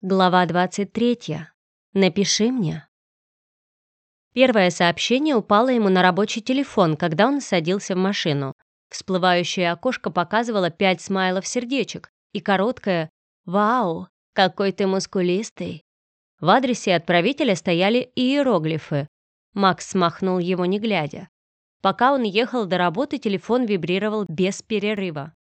Глава 23. Напиши мне. Первое сообщение упало ему на рабочий телефон, когда он садился в машину. Всплывающее окошко показывало пять смайлов-сердечек и короткое «Вау, какой ты мускулистый!». В адресе отправителя стояли иероглифы. Макс смахнул его не глядя. Пока он ехал до работы, телефон вибрировал без перерыва.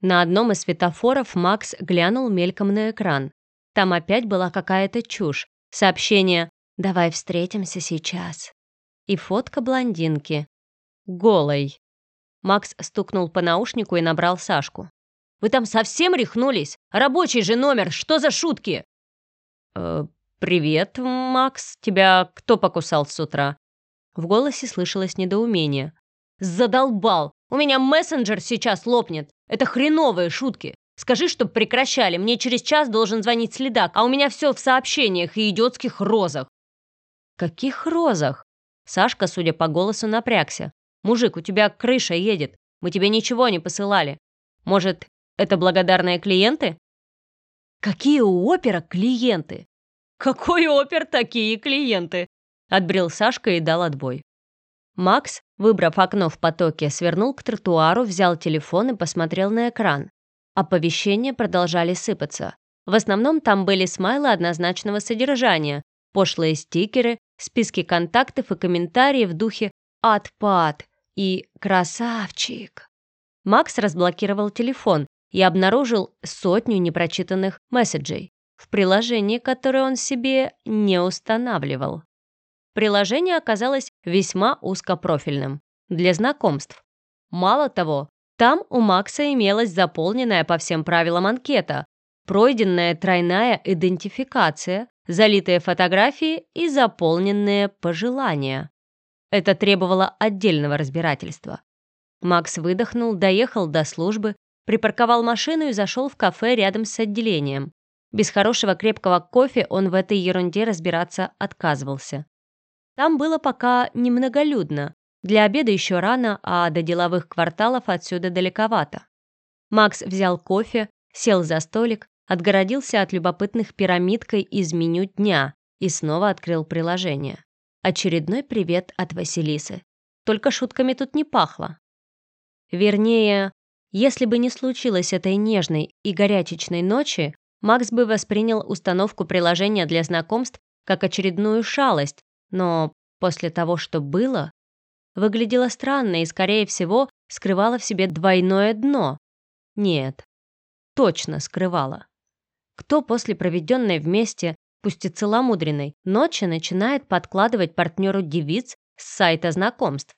На одном из светофоров Макс глянул мельком на экран. Там опять была какая-то чушь. Сообщение «Давай встретимся сейчас». И фотка блондинки. Голой. Макс стукнул по наушнику и набрал Сашку. «Вы там совсем рехнулись? Рабочий же номер, что за шутки?» «Э, «Привет, Макс. Тебя кто покусал с утра?» В голосе слышалось недоумение. «Задолбал! У меня мессенджер сейчас лопнет! Это хреновые шутки! Скажи, чтоб прекращали, мне через час должен звонить следак, а у меня все в сообщениях и идиотских розах». «Каких розах?» Сашка, судя по голосу, напрягся. «Мужик, у тебя крыша едет. Мы тебе ничего не посылали. Может, это благодарные клиенты?» «Какие у опера клиенты?» «Какой опер, такие клиенты?» Отбрил Сашка и дал отбой. Макс, выбрав окно в потоке, свернул к тротуару, взял телефон и посмотрел на экран. Оповещения продолжали сыпаться. В основном там были смайлы однозначного содержания, пошлые стикеры, списки контактов и комментарии в духе «Отпад» и «Красавчик». Макс разблокировал телефон и обнаружил сотню непрочитанных месседжей в приложении, которое он себе не устанавливал. Приложение оказалось весьма узкопрофильным, для знакомств. Мало того, там у Макса имелась заполненная по всем правилам анкета, пройденная тройная идентификация, залитые фотографии и заполненные пожелания. Это требовало отдельного разбирательства. Макс выдохнул, доехал до службы, припарковал машину и зашел в кафе рядом с отделением. Без хорошего крепкого кофе он в этой ерунде разбираться отказывался. Там было пока немноголюдно, для обеда еще рано, а до деловых кварталов отсюда далековато. Макс взял кофе, сел за столик, отгородился от любопытных пирамидкой из меню дня и снова открыл приложение. Очередной привет от Василисы. Только шутками тут не пахло. Вернее, если бы не случилось этой нежной и горячечной ночи, Макс бы воспринял установку приложения для знакомств как очередную шалость, но после того, что было, выглядела странно и, скорее всего, скрывала в себе двойное дно. Нет, точно скрывала. Кто после проведенной вместе, пусть и целомудренной, ночи начинает подкладывать партнеру девиц с сайта знакомств?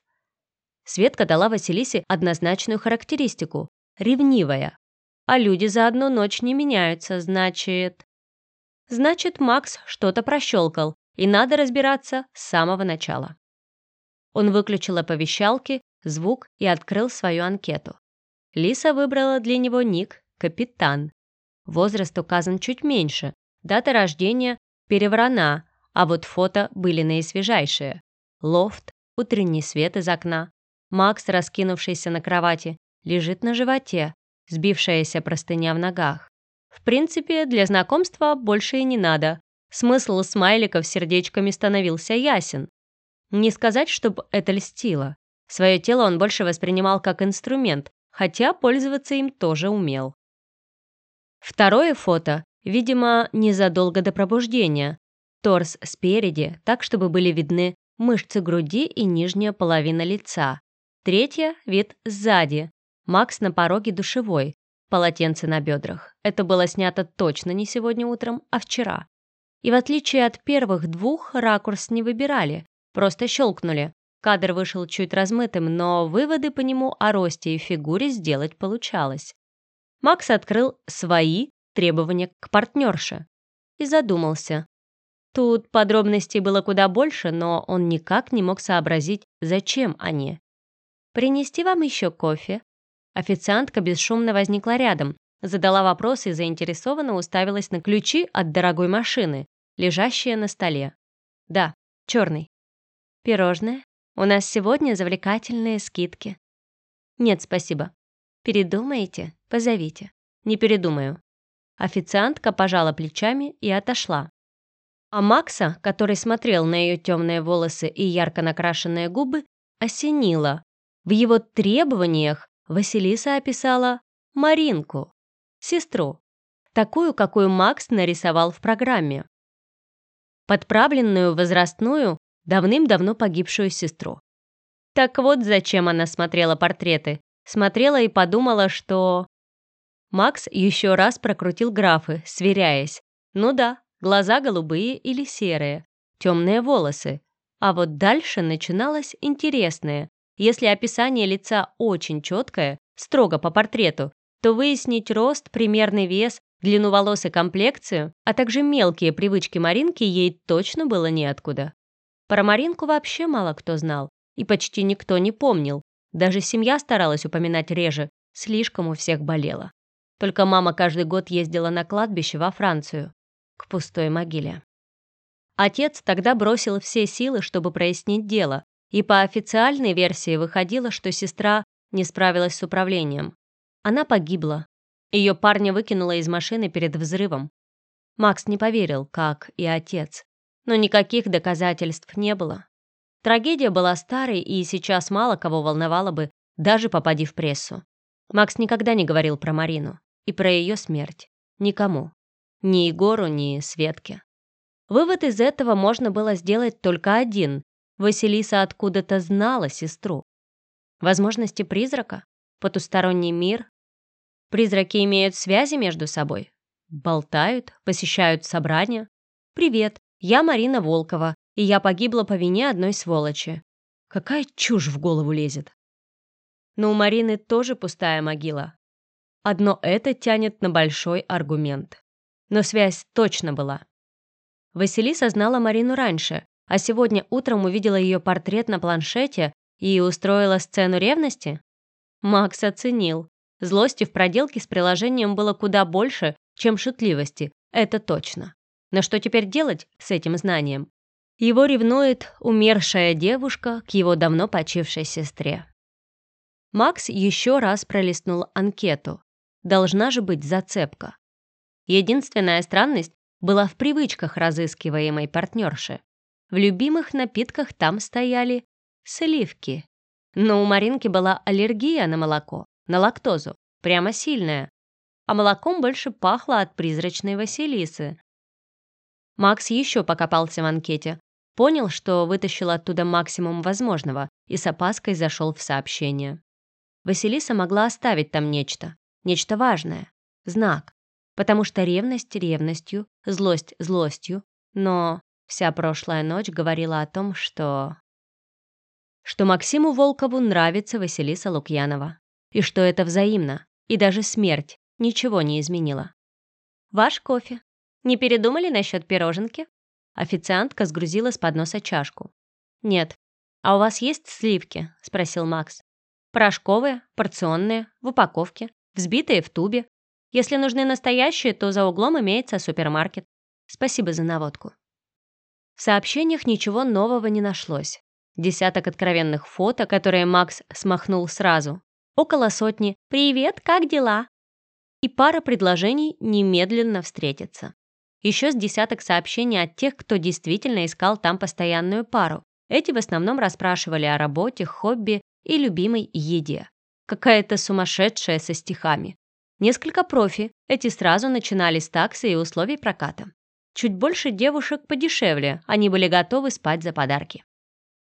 Светка дала Василисе однозначную характеристику – ревнивая. А люди за одну ночь не меняются, значит... Значит, Макс что-то прощелкал, и надо разбираться с самого начала. Он выключил оповещалки, звук и открыл свою анкету. Лиса выбрала для него ник «Капитан». Возраст указан чуть меньше, дата рождения переврана, а вот фото были наисвежайшие. Лофт, утренний свет из окна. Макс, раскинувшийся на кровати, лежит на животе, сбившаяся простыня в ногах. В принципе, для знакомства больше и не надо. Смысл смайликов с сердечками становился ясен. Не сказать, чтобы это льстило. Свое тело он больше воспринимал как инструмент, хотя пользоваться им тоже умел. Второе фото, видимо, незадолго до пробуждения. Торс спереди, так, чтобы были видны мышцы груди и нижняя половина лица. Третье – вид сзади. Макс на пороге душевой, полотенце на бедрах. Это было снято точно не сегодня утром, а вчера. И в отличие от первых двух, ракурс не выбирали, Просто щелкнули. Кадр вышел чуть размытым, но выводы по нему о росте и фигуре сделать получалось. Макс открыл свои требования к партнерше и задумался. Тут подробностей было куда больше, но он никак не мог сообразить, зачем они. «Принести вам еще кофе?» Официантка бесшумно возникла рядом, задала вопрос и заинтересованно уставилась на ключи от дорогой машины, лежащие на столе. «Да, черный». Пирожное? У нас сегодня завлекательные скидки. Нет, спасибо. Передумаете? Позовите. Не передумаю. Официантка пожала плечами и отошла. А Макса, который смотрел на ее темные волосы и ярко накрашенные губы, осенило. В его требованиях Василиса описала Маринку, сестру, такую, какую Макс нарисовал в программе. Подправленную возрастную, давным-давно погибшую сестру. Так вот, зачем она смотрела портреты. Смотрела и подумала, что... Макс еще раз прокрутил графы, сверяясь. Ну да, глаза голубые или серые, темные волосы. А вот дальше начиналось интересное. Если описание лица очень четкое, строго по портрету, то выяснить рост, примерный вес, длину волос и комплекцию, а также мелкие привычки Маринки ей точно было неоткуда. Про Маринку вообще мало кто знал, и почти никто не помнил. Даже семья старалась упоминать реже, слишком у всех болело. Только мама каждый год ездила на кладбище во Францию, к пустой могиле. Отец тогда бросил все силы, чтобы прояснить дело, и по официальной версии выходило, что сестра не справилась с управлением. Она погибла. Ее парня выкинуло из машины перед взрывом. Макс не поверил, как и отец. Но никаких доказательств не было. Трагедия была старой и сейчас мало кого волновала бы, даже попади в прессу. Макс никогда не говорил про Марину и про ее смерть. Никому. Ни Егору, ни Светке. Вывод из этого можно было сделать только один. Василиса откуда-то знала сестру. Возможности призрака? Потусторонний мир? Призраки имеют связи между собой? Болтают, посещают собрания? «Привет, я Марина Волкова, и я погибла по вине одной сволочи. Какая чушь в голову лезет. Но у Марины тоже пустая могила. Одно это тянет на большой аргумент. Но связь точно была. Василиса знала Марину раньше, а сегодня утром увидела ее портрет на планшете и устроила сцену ревности? Макс оценил. Злости в проделке с приложением было куда больше, чем шутливости, это точно. Но что теперь делать с этим знанием? Его ревнует умершая девушка к его давно почившей сестре. Макс еще раз пролистнул анкету. Должна же быть зацепка. Единственная странность была в привычках разыскиваемой партнерши. В любимых напитках там стояли сливки. Но у Маринки была аллергия на молоко, на лактозу, прямо сильная. А молоком больше пахло от призрачной Василисы. Макс еще покопался в анкете, Понял, что вытащил оттуда максимум возможного и с опаской зашел в сообщение. Василиса могла оставить там нечто, нечто важное, знак, потому что ревность ревностью, злость злостью, но вся прошлая ночь говорила о том, что... Что Максиму Волкову нравится Василиса Лукьянова, и что это взаимно, и даже смерть ничего не изменила. «Ваш кофе. Не передумали насчет пироженки?» Официантка сгрузила с подноса чашку. «Нет. А у вас есть сливки?» – спросил Макс. «Порошковые, порционные, в упаковке, взбитые в тубе. Если нужны настоящие, то за углом имеется супермаркет. Спасибо за наводку». В сообщениях ничего нового не нашлось. Десяток откровенных фото, которые Макс смахнул сразу. Около сотни «Привет, как дела?» И пара предложений немедленно встретиться еще с десяток сообщений от тех, кто действительно искал там постоянную пару. Эти в основном расспрашивали о работе, хобби и любимой еде. Какая-то сумасшедшая со стихами. Несколько профи, эти сразу начинали с таксы и условий проката. Чуть больше девушек подешевле, они были готовы спать за подарки.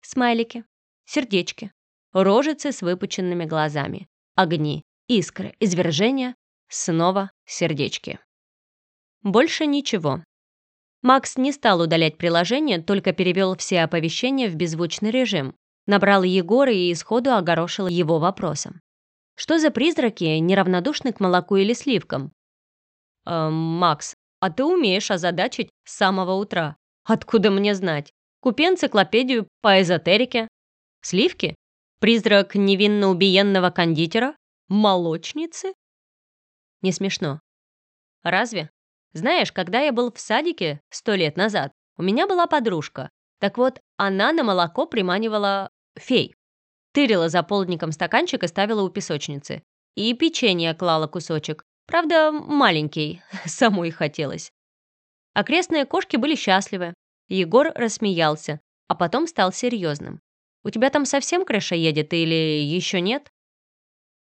Смайлики, сердечки, рожицы с выпученными глазами, огни, искры, извержения, снова сердечки. Больше ничего. Макс не стал удалять приложение, только перевел все оповещения в беззвучный режим. Набрал Егора и сходу огорошил его вопросом. «Что за призраки, неравнодушны к молоку или сливкам?» «Эм, Макс, а ты умеешь озадачить с самого утра. Откуда мне знать? Купи энциклопедию по эзотерике. Сливки? Призрак невинно убиенного кондитера? Молочницы?» Не смешно. «Разве?» Знаешь, когда я был в садике сто лет назад, у меня была подружка. Так вот, она на молоко приманивала фей. Тырила за полдником стаканчик и ставила у песочницы. И печенье клала кусочек. Правда, маленький, самой хотелось. Окрестные кошки были счастливы. Егор рассмеялся, а потом стал серьезным. «У тебя там совсем крыша едет или еще нет?»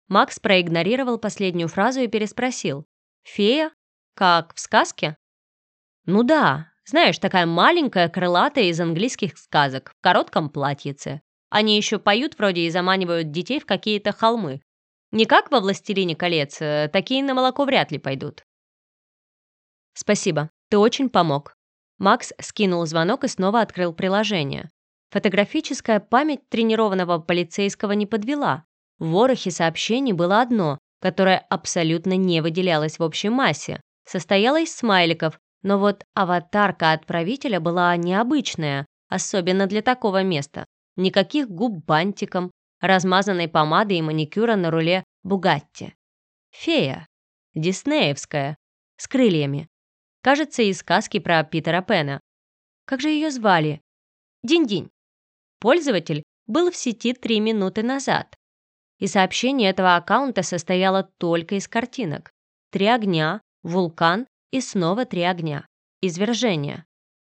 Макс проигнорировал последнюю фразу и переспросил. «Фея? Как в сказке?» «Ну да, знаешь, такая маленькая, крылатая из английских сказок, в коротком платьице. Они еще поют вроде и заманивают детей в какие-то холмы. Не как во «Властелине колец», э, такие на молоко вряд ли пойдут». «Спасибо, ты очень помог». Макс скинул звонок и снова открыл приложение. Фотографическая память тренированного полицейского не подвела. В ворохе сообщений было одно, которое абсолютно не выделялось в общей массе. Состояло из смайликов, но вот аватарка отправителя была необычная, особенно для такого места. Никаких губ бантиком, размазанной помады и маникюра на руле Бугатти. Фея. Диснеевская. С крыльями. Кажется, из сказки про Питера Пена. Как же ее звали? Динь-динь. Пользователь был в сети три минуты назад. И сообщение этого аккаунта состояло только из картинок. Три огня, вулкан и снова три огня. Извержение.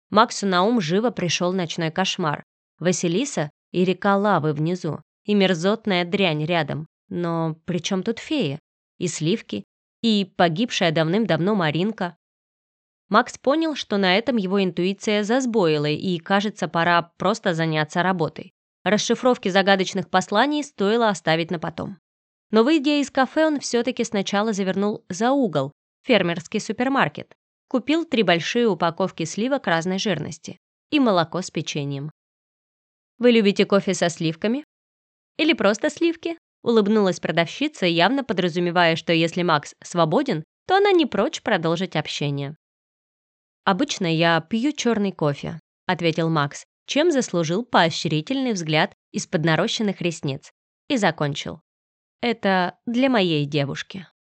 Максу на ум живо пришел ночной кошмар. Василиса и река лавы внизу, и мерзотная дрянь рядом. Но при чем тут феи? И сливки, и погибшая давным-давно Маринка. Макс понял, что на этом его интуиция засбоила, и, кажется, пора просто заняться работой. Расшифровки загадочных посланий стоило оставить на потом. Но, выйдя из кафе, он все-таки сначала завернул за угол, фермерский супермаркет, купил три большие упаковки сливок разной жирности и молоко с печеньем. «Вы любите кофе со сливками?» «Или просто сливки?» Улыбнулась продавщица, явно подразумевая, что если Макс свободен, то она не прочь продолжить общение. «Обычно я пью черный кофе», — ответил Макс, чем заслужил поощрительный взгляд из-под нарощенных ресниц. И закончил. «Это для моей девушки».